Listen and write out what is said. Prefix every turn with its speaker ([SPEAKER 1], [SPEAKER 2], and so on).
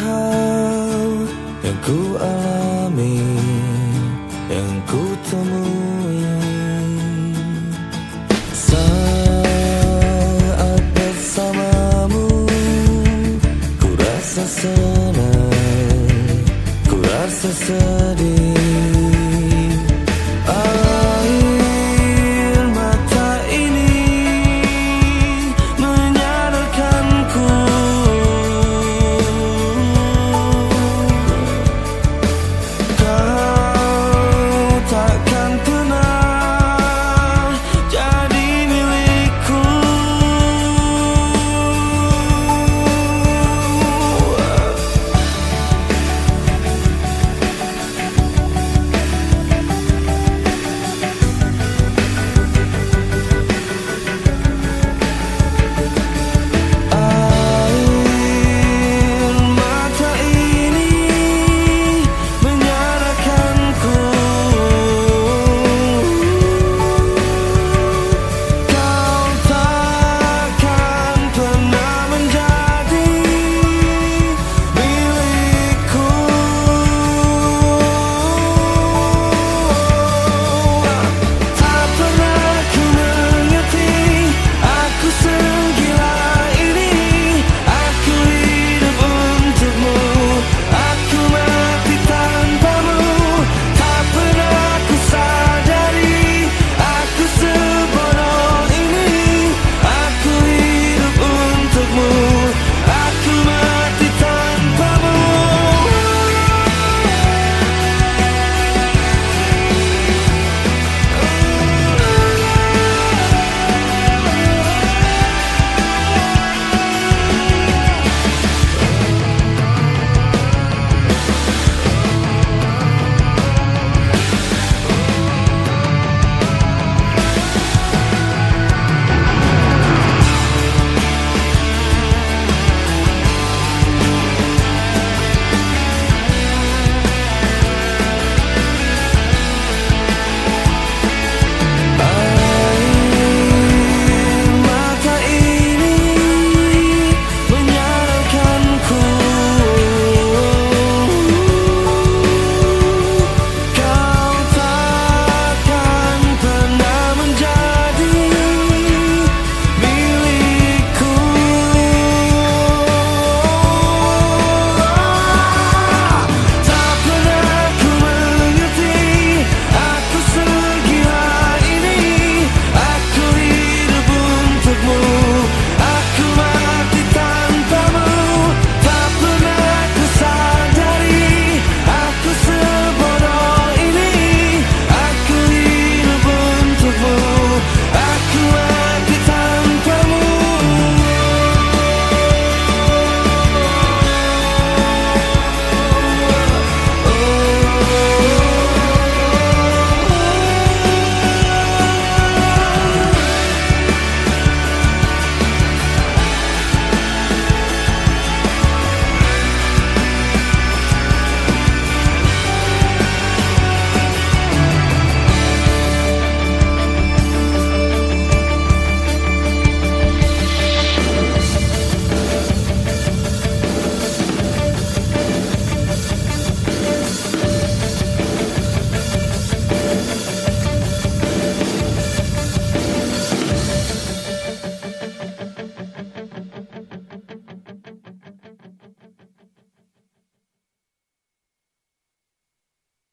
[SPEAKER 1] hal yang ku alami, yang ku temui.